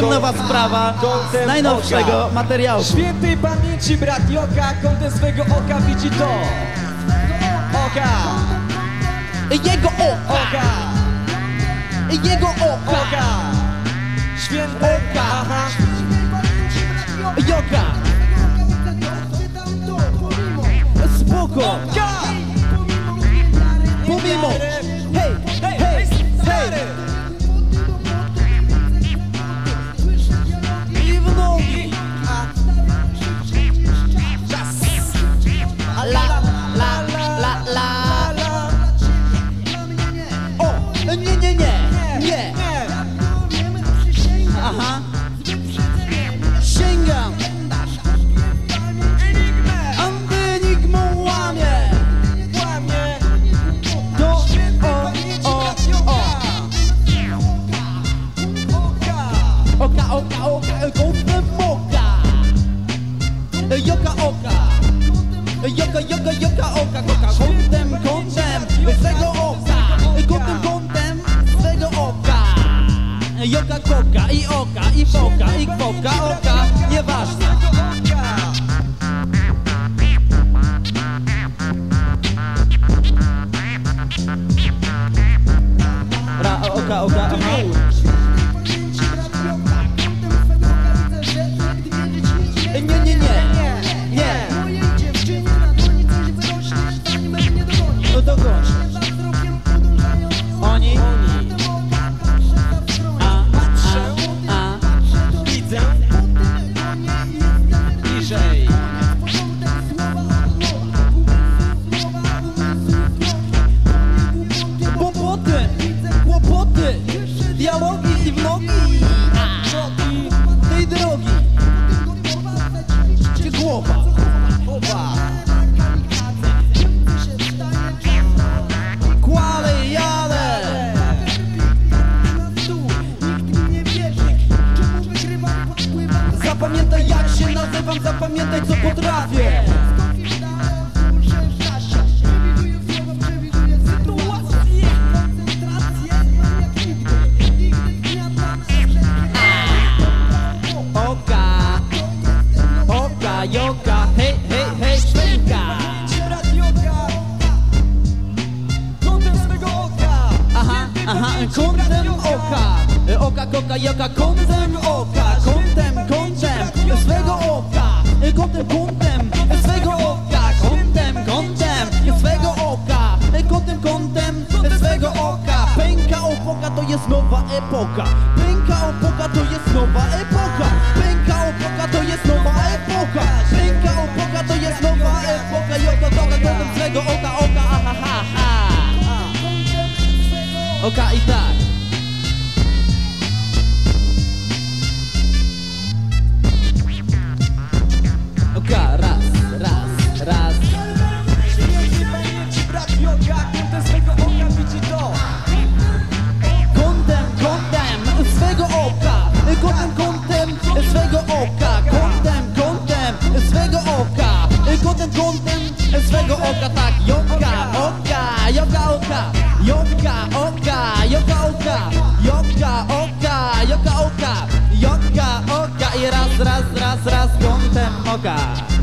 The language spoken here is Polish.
Nowa sprawa z najnowszego materiału. Świętej pamięci brat Joka kątem swego oka widzi to. Oka, Jego oka, oka, jego oka, oka. Święte Oka. aha. Joka. Spoko, Oka. Pomimo. Joka, oka. Joka, joka, joka, oka, koka. Kątem, kątem swego oka. Kątem, kątem swego oka. Joka, koka i oka, i foka, i kwoka, oka. Nieważne. Oka Ra, oka, oka, aha. Się nazywam, zapamiętaj co potrafię. Oka, oka, joka, hej, hej, hej, oka. Aha, aha, kątem oka. Oka, koka, joka, kątem oka epoka. Pęka opoka to jest nowa epoka. Pęka opoka to jest nowa epoka. Pęka opoka to jest nowa epoka. Joka, koka, kątem swego oka, oka, aha, ha, ha Oka i tak. Tak, joka, oka, joka, oka. Joka, oka, joka, oka. Joka, oka, joka, oka. Joka, oka i raz, raz, raz, raz kątem oka.